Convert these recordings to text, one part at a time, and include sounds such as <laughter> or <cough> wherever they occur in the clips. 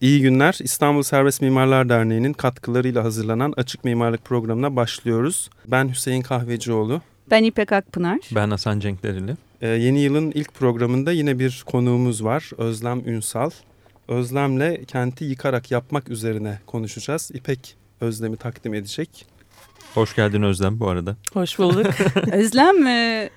İyi günler. İstanbul Serbest Mimarlar Derneği'nin katkılarıyla hazırlanan Açık Mimarlık Programı'na başlıyoruz. Ben Hüseyin Kahvecioğlu. Ben İpek Akpınar. Ben Hasan Cenklerili. Ee, yeni yılın ilk programında yine bir konuğumuz var. Özlem Ünsal. Özlem'le kenti yıkarak yapmak üzerine konuşacağız. İpek Özlem'i takdim edecek. Hoş geldin Özlem bu arada. Hoş bulduk. <laughs> Özlem e,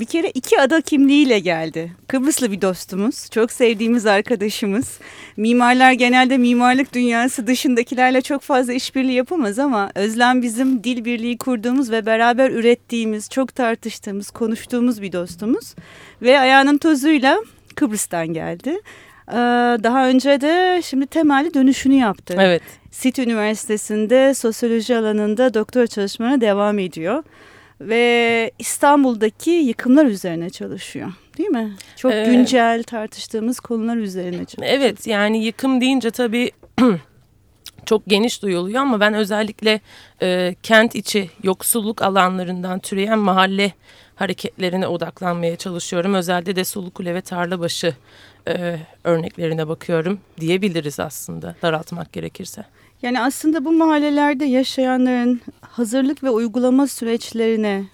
bir kere iki ada kimliğiyle geldi. Kıbrıslı bir dostumuz, çok sevdiğimiz arkadaşımız. Mimarlar genelde mimarlık dünyası dışındakilerle çok fazla işbirliği yapamaz ama Özlem bizim dil birliği kurduğumuz ve beraber ürettiğimiz, çok tartıştığımız, konuştuğumuz bir dostumuz. Ve ayağının tozuyla Kıbrıs'tan geldi. Ee, daha önce de şimdi temelli dönüşünü yaptı. Evet. City Üniversitesi'nde sosyoloji alanında doktor çalışmalarına devam ediyor. Ve İstanbul'daki yıkımlar üzerine çalışıyor. Değil mi? Çok Ee, güncel tartıştığımız konular üzerine çalışıyor. Evet yani yıkım deyince tabii <clears throat> çok geniş duyuluyor ama ben özellikle e, kent içi yoksulluk alanlarından türeyen mahalle hareketlerine odaklanmaya çalışıyorum. Özellikle de Sulukule ve Tarlabaşı e, örneklerine bakıyorum diyebiliriz aslında daraltmak gerekirse. Yani aslında bu mahallelerde yaşayanların hazırlık ve uygulama süreçlerine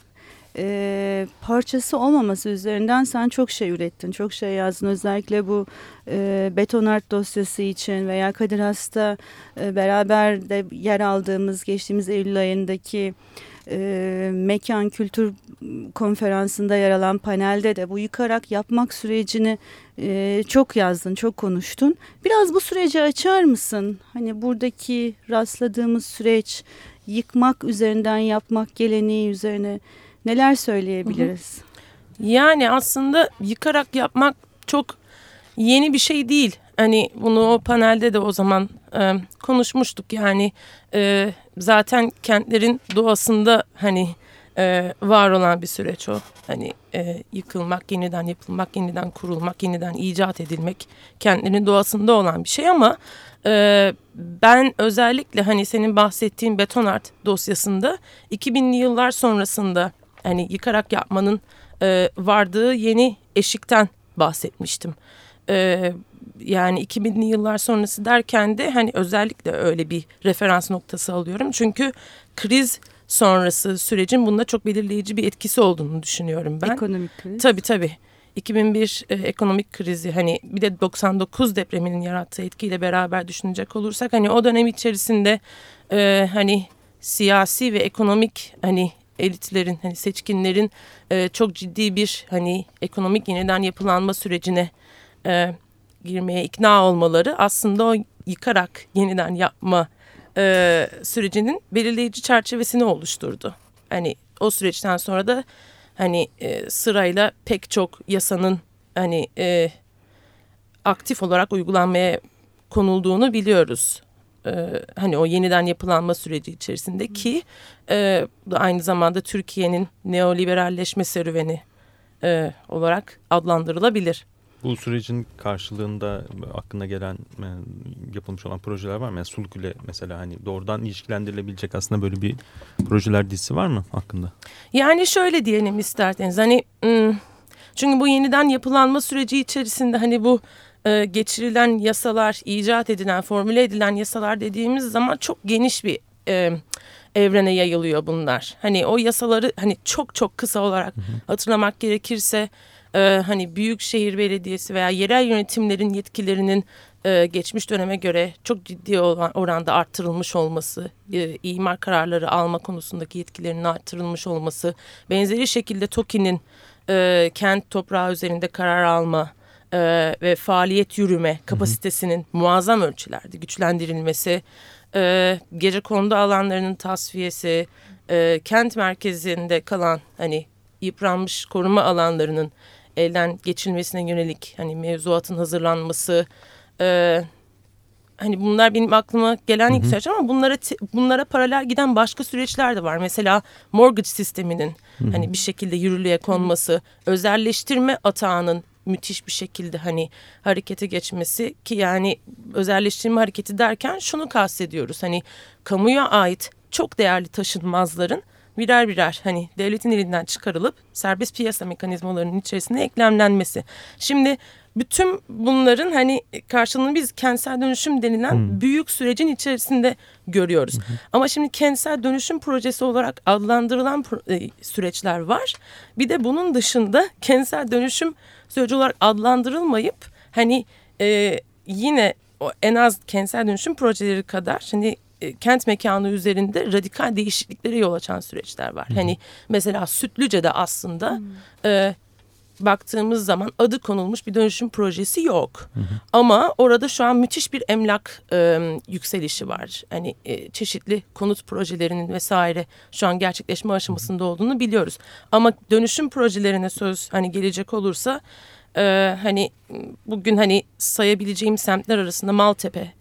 e, parçası olmaması üzerinden sen çok şey ürettin, çok şey yazdın. Özellikle bu e, betonart dosyası için veya Kadir Has'ta e, beraber de yer aldığımız geçtiğimiz Eylül ayındaki e, mekan kültür konferansında yer alan panelde de bu yıkarak yapmak sürecini e, çok yazdın, çok konuştun. Biraz bu süreci açar mısın? Hani buradaki rastladığımız süreç yıkmak üzerinden yapmak geleneği üzerine neler söyleyebiliriz? Yani aslında yıkarak yapmak çok yeni bir şey değil. Hani bunu o panelde de o zaman e, konuşmuştuk. Yani e, zaten kentlerin doğasında hani e, var olan bir süreç o. Hani e, yıkılmak, yeniden yapılmak, yeniden kurulmak, yeniden icat edilmek kentlerin doğasında olan bir şey ama e, ben özellikle hani senin bahsettiğin beton art dosyasında 2000'li yıllar sonrasında hani yıkarak yapmanın e, vardığı yeni eşikten bahsetmiştim. E, yani 2000'li yıllar sonrası derken de hani özellikle öyle bir referans noktası alıyorum. Çünkü kriz sonrası sürecin bunda çok belirleyici bir etkisi olduğunu düşünüyorum ben. Ekonomik kriz. Tabii tabii. 2001 e, ekonomik krizi hani bir de 99 depreminin yarattığı etkiyle beraber düşünecek olursak hani o dönem içerisinde e, hani siyasi ve ekonomik hani elitlerin hani seçkinlerin e, çok ciddi bir hani ekonomik yeniden yapılanma sürecine e, girmeye ikna olmaları aslında o yıkarak yeniden yapma e, sürecinin belirleyici çerçevesini oluşturdu. Hani o süreçten sonra da hani e, sırayla pek çok yasanın hani e, aktif olarak uygulanmaya konulduğunu biliyoruz. E, hani o yeniden yapılanma süreci içerisinde ki e, aynı zamanda Türkiye'nin neoliberalleşme serüveni e, olarak adlandırılabilir. Bu sürecin karşılığında aklına gelen e, yapılmış olan projeler var mı? Yani Sulukule mesela hani doğrudan ilişkilendirilebilecek aslında böyle bir projeler dizisi var mı hakkında? Yani şöyle diyelim isterseniz hani çünkü bu yeniden yapılanma süreci içerisinde hani bu e, geçirilen yasalar, icat edilen, formüle edilen yasalar dediğimiz zaman çok geniş bir e, evrene yayılıyor bunlar. Hani o yasaları hani çok çok kısa olarak hatırlamak gerekirse e, hani büyükşehir belediyesi veya yerel yönetimlerin yetkilerinin e, geçmiş döneme göre çok ciddi olan oranda arttırılmış olması, e, imar kararları alma konusundaki yetkilerinin arttırılmış olması, benzeri şekilde TOKİ'nin e, kent toprağı üzerinde karar alma e, ve faaliyet yürüme kapasitesinin muazzam ölçülerde güçlendirilmesi, e, gece kondu alanlarının tasfiyesi, e, kent merkezinde kalan hani yıpranmış koruma alanlarının elden geçilmesine yönelik hani mevzuatın hazırlanması, e, hani bunlar benim aklıma gelen ilk süreç ama bunlara bunlara paralel giden başka süreçler de var. Mesela mortgage sisteminin hani bir şekilde yürürlüğe konması, özelleştirme atağının müthiş bir şekilde hani harekete geçmesi ki yani özelleştirme hareketi derken şunu kastediyoruz. Hani kamuya ait çok değerli taşınmazların birer birer hani devletin elinden çıkarılıp serbest piyasa mekanizmalarının içerisine eklemlenmesi. Şimdi bütün bunların hani karşılığını biz kentsel dönüşüm denilen hmm. büyük sürecin içerisinde görüyoruz. Hmm. Ama şimdi kentsel dönüşüm projesi olarak adlandırılan e, süreçler var. Bir de bunun dışında kentsel dönüşüm süreci olarak adlandırılmayıp hani e, yine o en az kentsel dönüşüm projeleri kadar hani kent mekanı üzerinde radikal değişikliklere yol açan süreçler var. Hmm. Hani mesela Sütlüce'de aslında e, baktığımız zaman adı konulmuş bir dönüşüm projesi yok. Hı hı. Ama orada şu an müthiş bir emlak e, yükselişi var. Hani e, çeşitli konut projelerinin vesaire şu an gerçekleşme aşamasında olduğunu biliyoruz. Ama dönüşüm projelerine söz hani gelecek olursa e, hani bugün hani sayabileceğim semtler arasında Maltepe,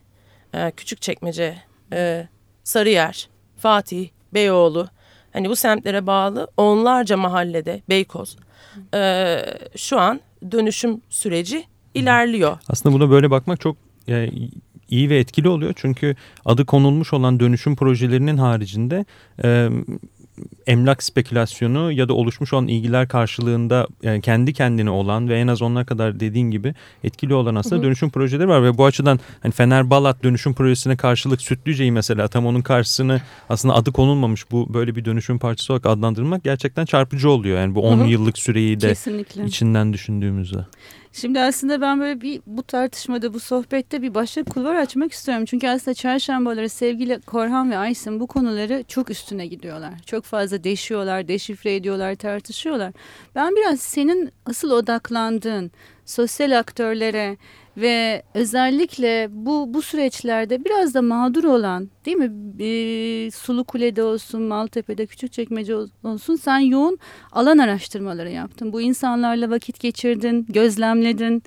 e, Küçükçekmece, e, Sarıyer, Fatih, Beyoğlu hani bu semtlere bağlı onlarca mahallede Beykoz e, şu an dönüşüm süreci ilerliyor. Aslında buna böyle bakmak çok yani iyi ve etkili oluyor. Çünkü adı konulmuş olan dönüşüm projelerinin haricinde e, emlak spekülasyonu ya da oluşmuş olan ilgiler karşılığında yani kendi kendine olan ve en az onlar kadar dediğin gibi etkili olan aslında hı hı. dönüşüm projeleri var ve bu açıdan hani Fener Balat dönüşüm projesine karşılık Sütlüce'yi mesela tam onun karşısını aslında adı konulmamış bu böyle bir dönüşüm parçası olarak adlandırmak gerçekten çarpıcı oluyor. Yani bu 10 yıllık süreyi de Kesinlikle. içinden düşündüğümüzde. Şimdi aslında ben böyle bir bu tartışmada bu sohbette bir başka kulvar açmak istiyorum. Çünkü aslında çarşambaları sevgili Korhan ve Aysin bu konuları çok üstüne gidiyorlar. Çok fazla deşiyorlar, deşifre ediyorlar, tartışıyorlar. Ben biraz senin asıl odaklandığın sosyal aktörlere ve özellikle bu bu süreçlerde biraz da mağdur olan değil mi? E, Sulu Kule'de olsun Maltepe'de Küçükçekmece olsun sen yoğun alan araştırmaları yaptın. Bu insanlarla vakit geçirdin gözlemledin.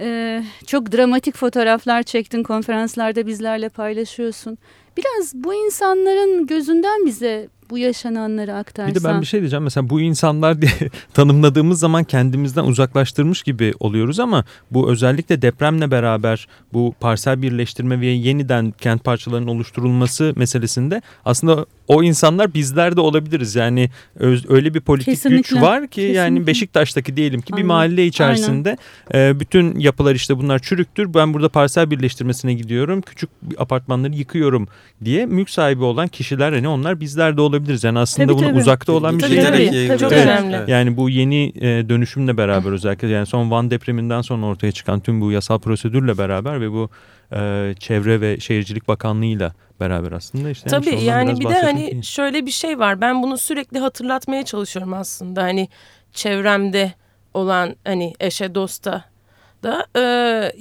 E, çok dramatik fotoğraflar çektin konferanslarda bizlerle paylaşıyorsun. Biraz bu insanların gözünden bize bu yaşananları aktarsan. Bir de ben bir şey diyeceğim. Mesela bu insanlar diye <laughs> tanımladığımız zaman kendimizden uzaklaştırmış gibi oluyoruz ama bu özellikle depremle beraber bu parsel birleştirme ve yeniden kent parçalarının oluşturulması meselesinde aslında o insanlar bizler de olabiliriz. Yani öyle bir politik Kesinlikle. güç var ki Kesinlikle. yani Beşiktaş'taki diyelim ki Aynen. bir mahalle içerisinde Aynen. bütün yapılar işte bunlar çürüktür. Ben burada parsel birleştirmesine gidiyorum. Küçük apartmanları yıkıyorum diye mülk sahibi olan kişiler hani onlar bizler de olabiliriz. Yani aslında tabii, bunu tabii. uzakta olan bir tabii, şey tabii, değil. Tabii, çok evet. önemli. Yani bu yeni dönüşümle beraber özellikle yani son Van depreminden sonra ortaya çıkan tüm bu yasal prosedürle beraber ve bu Çevre ve Şehircilik Bakanlığı'yla beraber aslında işte. Tabii yani bir de hani iyi. şöyle bir şey var. Ben bunu sürekli hatırlatmaya çalışıyorum aslında. Hani çevremde olan hani eşe dosta da e,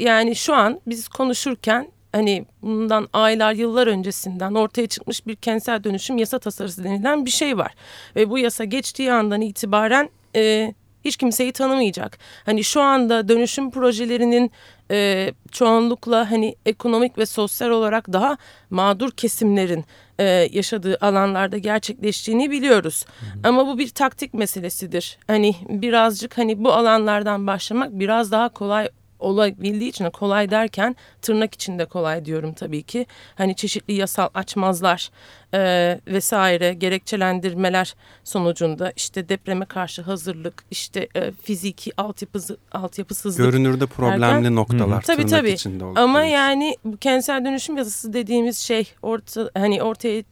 yani şu an biz konuşurken hani bundan aylar yıllar öncesinden ortaya çıkmış bir kentsel dönüşüm yasa tasarısı denilen bir şey var. Ve bu yasa geçtiği andan itibaren e, hiç kimseyi tanımayacak. Hani şu anda dönüşüm projelerinin e, çoğunlukla hani ekonomik ve sosyal olarak daha mağdur kesimlerin e, yaşadığı alanlarda gerçekleştiğini biliyoruz. Hı hı. Ama bu bir taktik meselesidir. Hani birazcık hani bu alanlardan başlamak biraz daha kolay olabildiği için kolay derken tırnak içinde kolay diyorum tabii ki. Hani çeşitli yasal açmazlar e, vesaire gerekçelendirmeler sonucunda işte depreme karşı hazırlık işte e, fiziki altyapısı, altyapısızlık. Görünürde problemli derken, noktalar hı. tabii, tabii. içinde Ama yani bu kentsel dönüşüm yasası dediğimiz şey orta, hani ortaya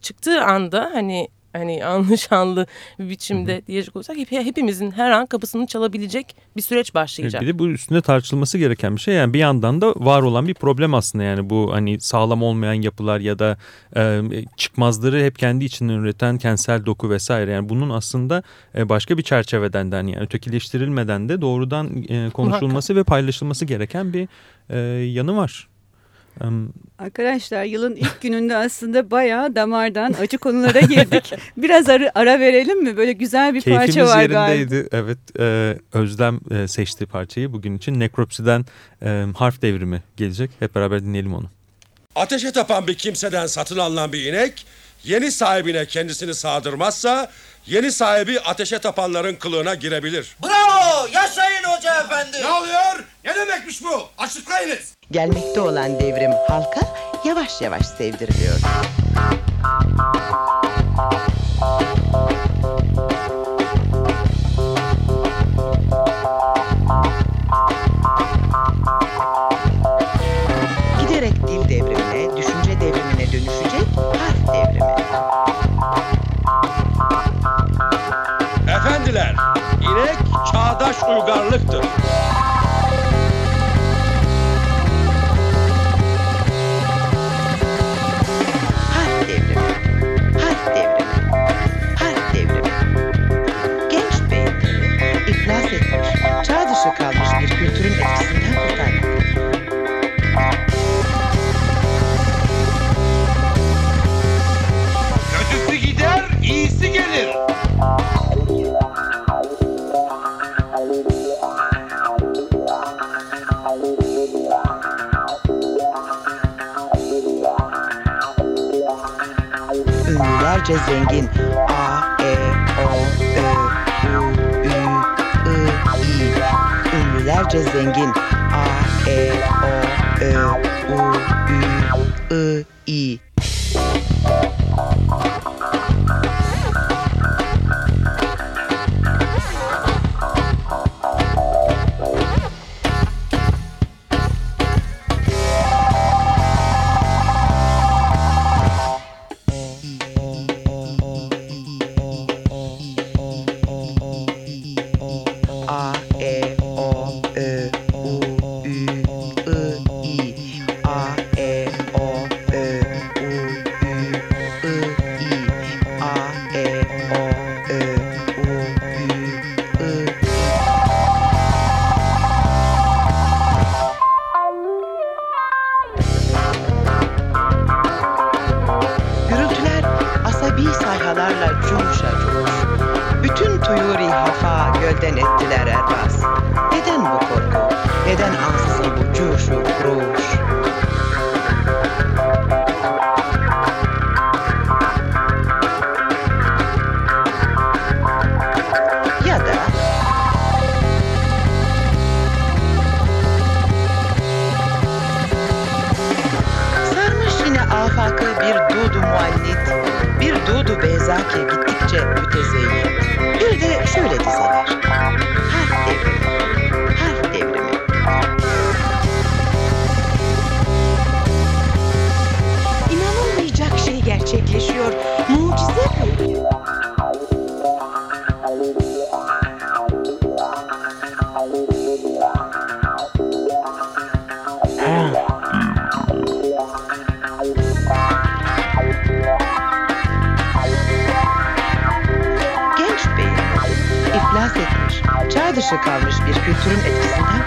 çıktığı anda hani hani <laughs> anlı bir biçimde hı hı. diyecek olursak hep, hepimizin her an kapısını çalabilecek bir süreç başlayacak. Bir de bu üstünde tartışılması gereken bir şey yani bir yandan da var olan bir problem aslında yani bu hani sağlam olmayan yapılar ya da e, çıkmazları hep kendi içinden üreten kentsel doku vesaire yani bunun aslında e, başka bir çerçeveden de yani ötekileştirilmeden de doğrudan e, konuşulması Muhakkak. ve paylaşılması gereken bir e, yanı var. Arkadaşlar yılın ilk gününde aslında bayağı damardan acı konulara girdik. <laughs> Biraz ara, ara verelim mi? Böyle güzel bir Keyfimiz parça var yerindeydi. galiba. Evet e, Özlem e, seçti parçayı bugün için. Nekropsiden e, harf devrimi gelecek. Hep beraber dinleyelim onu. Ateşe tapan bir kimseden satın alınan bir inek yeni sahibine kendisini sağdırmazsa yeni sahibi ateşe tapanların kılığına girebilir. Bravo! Yaşayın hoca efendi! Ne oluyor? Ne demekmiş bu? Açıklayınız. Gelmekte olan devrim halka yavaş yavaş sevdiriliyor. Giderek dil devrimine, düşünce devrimine dönüşecek harf devrimi. Efendiler, inek çağdaş uygarlıktır. Ünlülerce zengin A, E, O, Ö, U, Ü, I, I. Ünlülerce zengin A, E, O, Ö, U, Ü, I, I. dudu beyzaki gittikçe mütezeyyin. Bir de şöyle dizeler. Dışı kalmış bir kültürün etkisinden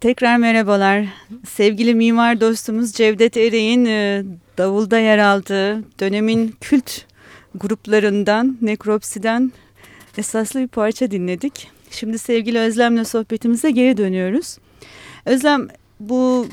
Tekrar merhabalar. Sevgili mimar dostumuz Cevdet Ereğin e, davulda yer aldığı dönemin kült gruplarından Nekropsi'den esaslı bir parça dinledik. Şimdi sevgili Özlem'le sohbetimize geri dönüyoruz. Özlem bu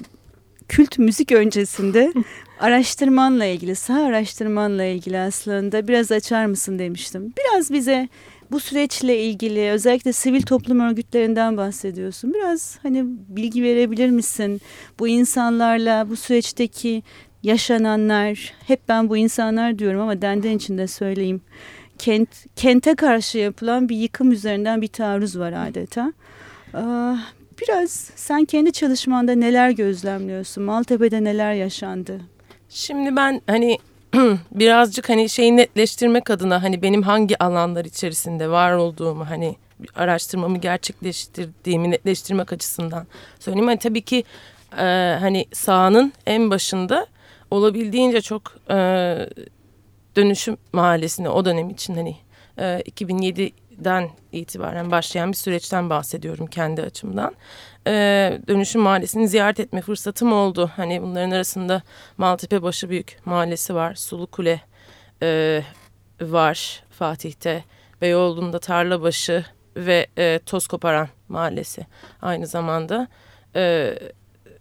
kült müzik öncesinde <laughs> araştırmanla ilgili, saha araştırmanla ilgili aslında biraz açar mısın demiştim. Biraz bize bu süreçle ilgili özellikle sivil toplum örgütlerinden bahsediyorsun. Biraz hani bilgi verebilir misin? Bu insanlarla bu süreçteki yaşananlar, hep ben bu insanlar diyorum ama denden içinde söyleyeyim. Kent, kente karşı yapılan bir yıkım üzerinden bir taarruz var adeta. Aa, Biraz sen kendi çalışmanda neler gözlemliyorsun? Maltepe'de neler yaşandı? Şimdi ben hani <clears throat> birazcık hani şeyi netleştirmek adına hani benim hangi alanlar içerisinde var olduğumu hani araştırmamı gerçekleştirdiğimi netleştirmek açısından söyleyeyim. Hani tabii ki e, hani sahanın en başında olabildiğince çok e, dönüşüm mahallesine o dönem için hani e, 2007'den itibaren başlayan bir süreçten bahsediyorum kendi açımdan. E, dönüşüm mahallesini ziyaret etme fırsatım oldu. Hani bunların arasında Maltepe Başıbüyük Mahallesi var, Sulu Kule e, var Fatih'te, Beyoğlu'nda Tarlabaşı ve e, Toz Koparan Mahallesi aynı zamanda. E,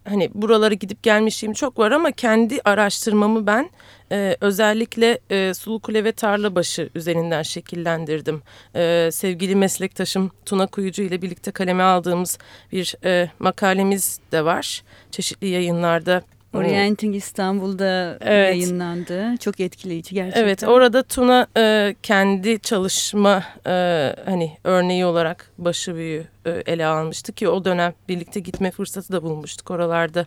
hani buralara gidip gelmişliğim çok var ama kendi araştırmamı ben e, özellikle e, Sulukule ve Tarlabaşı üzerinden şekillendirdim. E, sevgili meslektaşım Tuna Kuyucu ile birlikte kaleme aldığımız bir e, makalemiz de var. Çeşitli yayınlarda Orienting İstanbul'da Evet. yayınlandı. Çok etkileyici gerçekten. Evet orada Tuna e, kendi çalışma e, hani örneği olarak başı büyü e, ele almıştı ki o dönem birlikte gitme fırsatı da bulmuştuk oralarda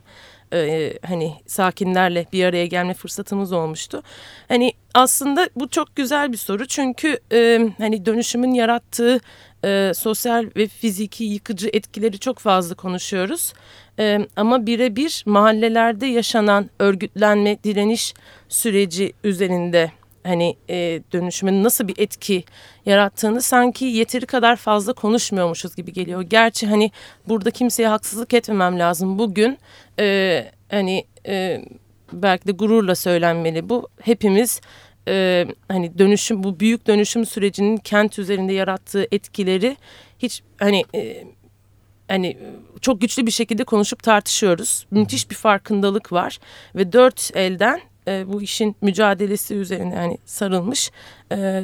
e, hani sakinlerle bir araya gelme fırsatımız olmuştu. Hani aslında bu çok güzel bir soru çünkü e, hani dönüşümün yarattığı e, sosyal ve fiziki yıkıcı etkileri çok fazla konuşuyoruz. E, ama birebir mahallelerde yaşanan örgütlenme, direniş süreci üzerinde hani e, dönüşümün nasıl bir etki yarattığını sanki yeteri kadar fazla konuşmuyormuşuz gibi geliyor. Gerçi hani burada kimseye haksızlık etmemem lazım. Bugün e, hani e, belki de gururla söylenmeli bu. Hepimiz e, hani dönüşüm bu büyük dönüşüm sürecinin kent üzerinde yarattığı etkileri hiç hani e, hani çok güçlü bir şekilde konuşup tartışıyoruz. Müthiş bir farkındalık var ve dört elden e, bu işin mücadelesi üzerine yani sarılmış e,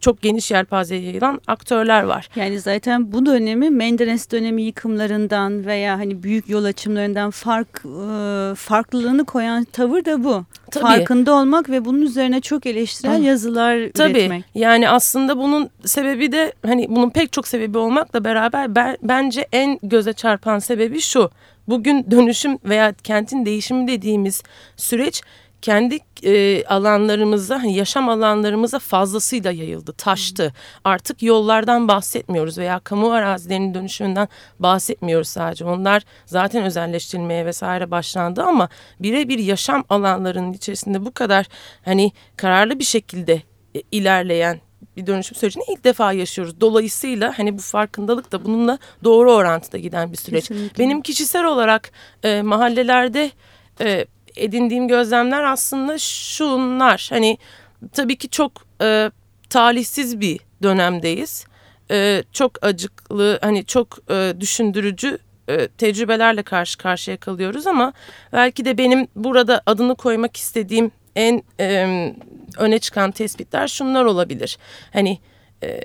çok geniş yelpazeye yayılan aktörler var. Yani zaten bu dönemi Menderes dönemi yıkımlarından veya hani büyük yol açımlarından fark e, farklılığını koyan tavır da bu. Tabii. Farkında olmak ve bunun üzerine çok eleştiren Ah. yazılar Tabii üretmek. yani aslında bunun sebebi de hani bunun pek çok sebebi olmakla beraber ben, bence en göze çarpan sebebi şu. Bugün dönüşüm veya kentin değişimi dediğimiz süreç kendi e, alanlarımıza, hani yaşam alanlarımıza fazlasıyla yayıldı, taştı. Artık yollardan bahsetmiyoruz veya kamu arazilerinin dönüşümünden bahsetmiyoruz sadece. Onlar zaten özelleştirilmeye vesaire başlandı ama birebir yaşam alanlarının içerisinde bu kadar hani kararlı bir şekilde e, ilerleyen bir dönüşüm sürecini ilk defa yaşıyoruz. Dolayısıyla hani bu farkındalık da bununla doğru orantıda giden bir süreç. Kesinlikle. Benim kişisel olarak e, mahallelerde e, edindiğim gözlemler aslında şunlar. Hani tabii ki çok e, talihsiz bir dönemdeyiz. E, çok acıklı, hani çok e, düşündürücü e, tecrübelerle karşı karşıya kalıyoruz ama belki de benim burada adını koymak istediğim en e, öne çıkan tespitler şunlar olabilir. Hani e,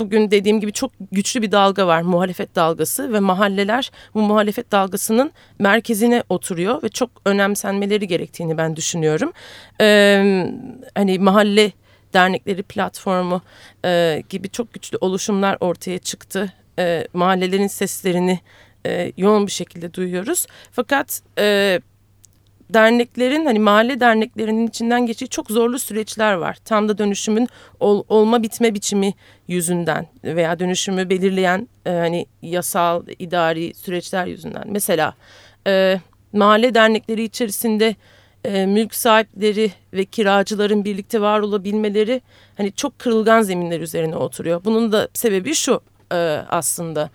bugün dediğim gibi çok güçlü bir dalga var muhalefet dalgası ve mahalleler bu muhalefet dalgasının merkezine oturuyor ve çok önemsenmeleri gerektiğini ben düşünüyorum. Ee, hani mahalle dernekleri platformu e, gibi çok güçlü oluşumlar ortaya çıktı. E, mahallelerin seslerini e, yoğun bir şekilde duyuyoruz. Fakat e, derneklerin hani mahalle derneklerinin içinden geçtiği çok zorlu süreçler var. Tam da dönüşümün ol, olma bitme biçimi yüzünden veya dönüşümü belirleyen e, hani yasal idari süreçler yüzünden. Mesela e, mahalle dernekleri içerisinde e, mülk sahipleri ve kiracıların birlikte var olabilmeleri hani çok kırılgan zeminler üzerine oturuyor. Bunun da sebebi şu e, aslında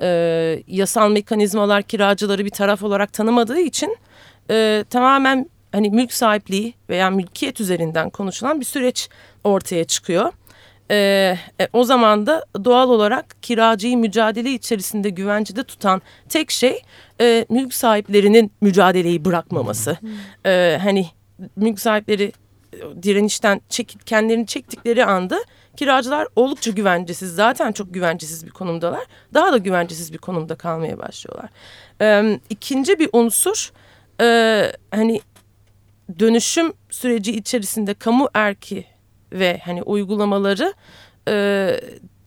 e, yasal mekanizmalar kiracıları bir taraf olarak tanımadığı için e, tamamen hani mülk sahipliği veya mülkiyet üzerinden konuşulan bir süreç ortaya çıkıyor. E, e, o zaman da doğal olarak kiracıyı mücadele içerisinde güvencede tutan tek şey e, mülk sahiplerinin mücadeleyi bırakmaması. E, hani mülk sahipleri e, direnişten çek, kendilerini çektikleri anda kiracılar oldukça güvencesiz zaten çok güvencesiz bir konumdalar. Daha da güvencesiz bir konumda kalmaya başlıyorlar. E, ikinci bir unsur e, hani dönüşüm süreci içerisinde kamu erki ve hani uygulamaları e,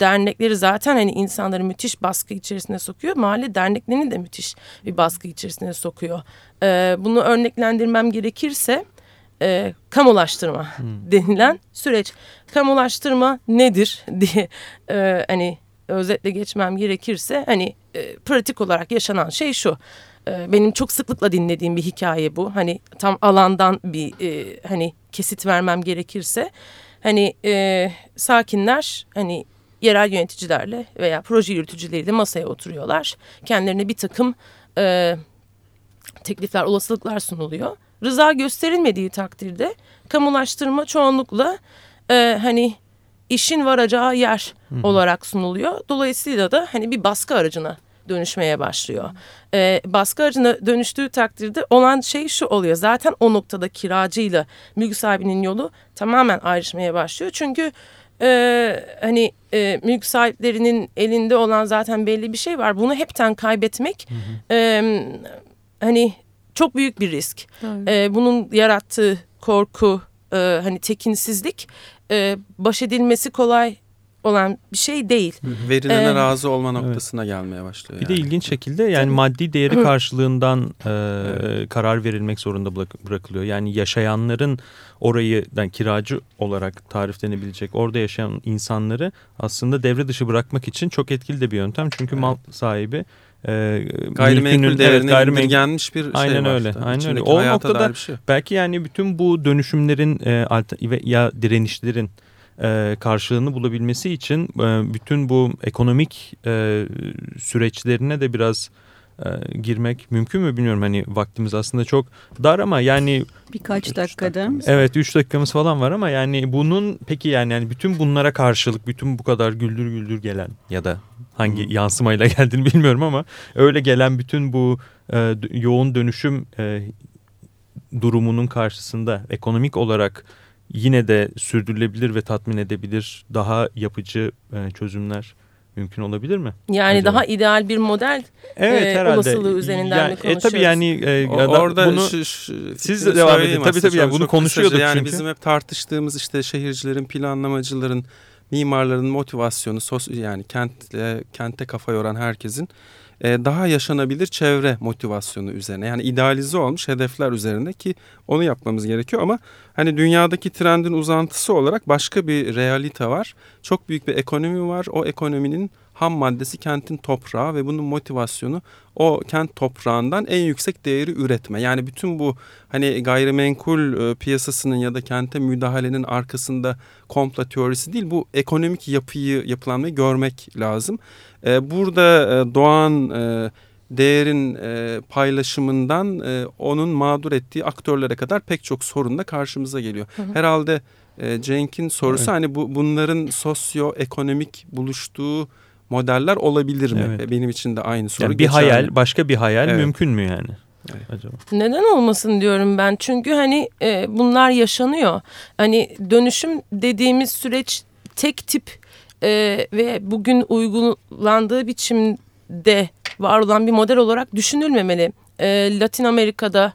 dernekleri zaten hani insanları müthiş baskı içerisine sokuyor. Mahalle derneklerini de müthiş bir baskı içerisine sokuyor. E, bunu örneklendirmem gerekirse e, kamulaştırma denilen süreç. Kamulaştırma nedir <laughs> diye e, hani özetle geçmem gerekirse hani e, pratik olarak yaşanan şey şu. E, benim çok sıklıkla dinlediğim bir hikaye bu. Hani tam alandan bir e, hani kesit vermem gerekirse hani e, sakinler hani yerel yöneticilerle veya proje yürütücüleriyle masaya oturuyorlar. Kendilerine bir takım e, teklifler, olasılıklar sunuluyor. Rıza gösterilmediği takdirde kamulaştırma çoğunlukla e, hani işin varacağı yer olarak sunuluyor. Dolayısıyla da hani bir baskı aracına dönüşmeye başlıyor. E, baskı aracına dönüştüğü takdirde olan şey şu oluyor. Zaten o noktada kiracıyla mülk sahibinin yolu tamamen ayrışmaya başlıyor. Çünkü e, hani e, mülk sahiplerinin elinde olan zaten belli bir şey var. Bunu hepten kaybetmek e, hani çok büyük bir risk. E, bunun yarattığı korku, e, hani tekinsizlik e, baş edilmesi kolay olan bir şey değil. Verilene Ee, razı olma noktasına gelmeye başlıyor. Bir de yani. ilginç şekilde yani maddi değeri karşılığından e, karar verilmek zorunda bırak- bırakılıyor. Yani yaşayanların orayı yani kiracı olarak tariflenebilecek orada yaşayan insanları aslında devre dışı bırakmak için çok etkili de bir yöntem. Çünkü mal sahibi e, Gayrimenkul değerine gayrimenkul- indirgenmiş bir şey Aynen var. öyle, aynen öyle. O noktada- şey. Belki yani bütün bu dönüşümlerin e, alter- ya direnişlerin e, karşılığını bulabilmesi için e, bütün bu ekonomik e, süreçlerine de biraz e, girmek mümkün mü bilmiyorum. Hani vaktimiz aslında çok dar ama yani Birkaç dakikada. dakikamız. evet 3 dakikamız falan var ama yani bunun peki yani, yani bütün bunlara karşılık bütün bu kadar güldür güldür gelen ya da hangi Hı. yansımayla <laughs> geldiğini bilmiyorum ama öyle gelen bütün bu e, yoğun dönüşüm e, durumunun karşısında ekonomik olarak yine de sürdürülebilir ve tatmin edebilir daha yapıcı e, çözümler mümkün olabilir mi? Yani Acaba? daha ideal bir model Evet herhalde. olasılığı üzerinden mi E tabii konuşuyoruz? yani e, O- orada bunu şu, şu siz de devam edin. Tabii, tabii, yani bunu kısaca. konuşuyorduk yani çünkü. bizim hep tartıştığımız işte şehircilerin, planlamacıların, mimarların motivasyonu, sos yani kentle, kente kafa yoran herkesin e, daha yaşanabilir çevre motivasyonu üzerine. Yani idealize olmuş hedefler üzerine ki onu yapmamız gerekiyor ama hani dünyadaki trendin uzantısı olarak başka bir realite var. Çok büyük bir ekonomi var. O ekonominin ham maddesi kentin toprağı ve bunun motivasyonu o kent toprağından en yüksek değeri üretme. Yani bütün bu hani gayrimenkul e, piyasasının ya da kente müdahalenin arkasında komplo teorisi değil bu ekonomik yapıyı yapılanmayı görmek lazım. E, burada e, doğan değerin e, paylaşımından e, onun mağdur ettiği aktörlere kadar pek çok sorun da karşımıza geliyor. Herhalde e, Cenk'in sorusu Evet. hani bu bunların sosyoekonomik buluştuğu modeller olabilir mi? Evet. Benim için de aynı soru. yani bir geçerli. hayal, başka bir hayal Evet. mümkün mü yani? Evet. Acaba? Neden olmasın diyorum ben. Çünkü hani e, bunlar yaşanıyor. Hani dönüşüm dediğimiz süreç tek tip e, ve bugün uygulandığı biçimde var olan bir model olarak düşünülmemeli. E, Latin Amerika'da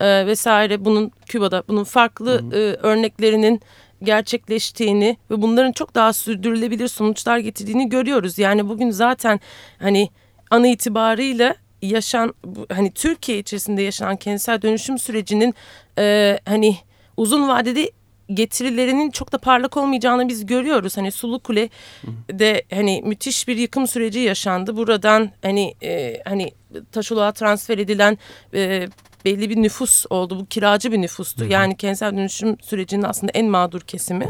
e, vesaire bunun Küba'da bunun farklı e, örneklerinin gerçekleştiğini ve bunların çok daha sürdürülebilir sonuçlar getirdiğini görüyoruz. Yani bugün zaten hani an itibarıyla yaşan hani Türkiye içerisinde yaşanan kentsel dönüşüm sürecinin e, hani uzun vadede getirilerinin çok da parlak olmayacağını biz görüyoruz. Hani Sulu Kule de hani müthiş bir yıkım süreci yaşandı. Buradan hani e, hani taşoluğa transfer edilen e, belli bir nüfus oldu. Bu kiracı bir nüfustu. Yani kentsel dönüşüm sürecinin aslında en mağdur kesimi.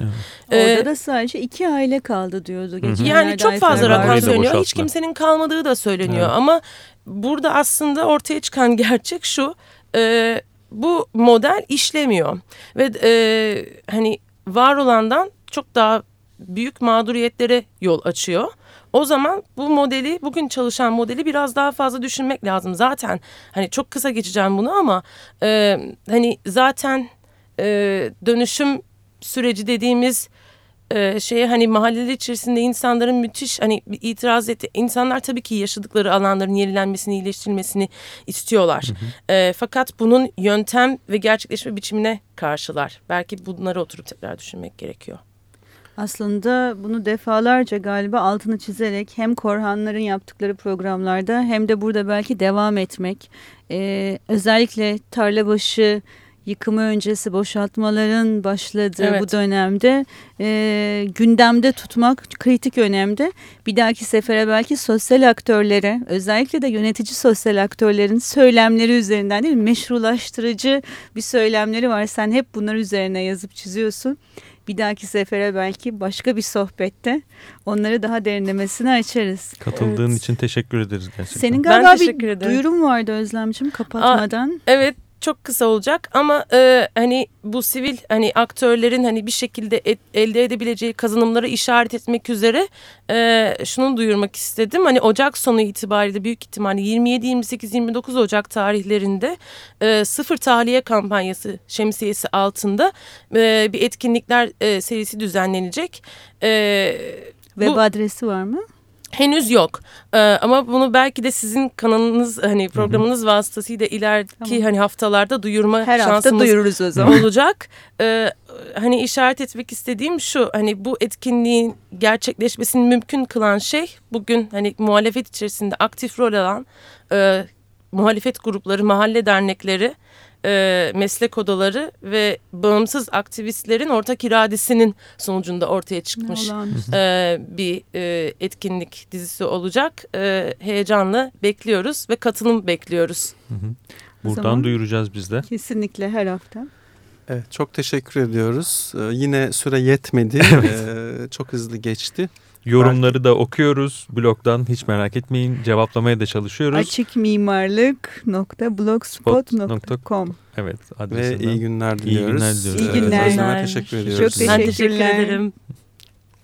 Orada Ee, da sadece iki aile kaldı diyordu. Geçenlerde yani çok fazla rakam söyleniyor. Hiç kimsenin kalmadığı da söyleniyor. Evet. Ama burada aslında ortaya çıkan <laughs> gerçek şu. e, bu model işlemiyor. Ve e, hani var olandan çok daha büyük mağduriyetlere yol açıyor. O zaman bu modeli bugün çalışan modeli biraz daha fazla düşünmek lazım. Zaten hani çok kısa geçeceğim bunu ama e, hani zaten e, dönüşüm süreci dediğimiz e, şeye hani mahalleler içerisinde insanların müthiş hani itiraz etti. İnsanlar tabii ki yaşadıkları alanların yenilenmesini, iyileştirilmesini istiyorlar. E, fakat bunun yöntem ve gerçekleşme biçimine karşılar. Belki bunları oturup tekrar düşünmek gerekiyor. Aslında bunu defalarca galiba altını çizerek hem Korhanların yaptıkları programlarda hem de burada belki devam etmek. Ee, özellikle tarlabaşı yıkımı öncesi boşaltmaların başladığı bu Evet. dönemde e, gündemde tutmak kritik önemde. Bir dahaki sefere belki sosyal aktörlere özellikle de yönetici sosyal aktörlerin söylemleri üzerinden değil mi? Meşrulaştırıcı bir söylemleri var. Sen hep bunlar üzerine yazıp çiziyorsun. Bir dahaki sefere belki başka bir sohbette onları daha derinlemesine açarız. Katıldığın Evet. için teşekkür ederiz gerçekten. Senin Ben galiba teşekkür bir ederim. duyurum vardı Özlemcim kapatmadan. Evet çok kısa olacak ama e, hani bu sivil hani aktörlerin hani bir şekilde et, elde edebileceği kazanımları işaret etmek üzere e, şunu duyurmak istedim. Hani Ocak sonu itibariyle büyük ihtimalle 27, 28, 29 Ocak tarihlerinde e, sıfır tahliye kampanyası şemsiyesi altında e, bir etkinlikler e, serisi düzenlenecek. E, Web Bu- adresi var mı? Henüz yok Ee, ama bunu belki de sizin kanalınız hani programınız vasıtasıyla ileriki Tamam. hani haftalarda duyurma Her hafta şansımız duyururuz o zaman. olacak. Ee, hani işaret etmek istediğim şu hani bu etkinliğin gerçekleşmesini mümkün kılan şey bugün hani muhalefet içerisinde aktif rol alan e, muhalefet grupları, mahalle dernekleri, e, meslek odaları ve bağımsız aktivistlerin ortak iradesinin sonucunda ortaya çıkmış e, bir e, etkinlik dizisi olacak. E, heyecanla bekliyoruz ve katılım bekliyoruz. Buradan zaman- duyuracağız biz de. Kesinlikle her hafta. Evet, çok teşekkür ediyoruz. Ee, yine süre yetmedi. <laughs> Ee, çok hızlı geçti. Yorumları da okuyoruz blogdan hiç merak etmeyin. Cevaplamaya da çalışıyoruz. Açıkmimarlık.blogspot.com Evet Ve adresinden. iyi günler diliyoruz. günler diliyoruz. İyi günler. Özlem'e teşekkür ediyoruz. Çok Ben teşekkür Teşekkürler. ederim.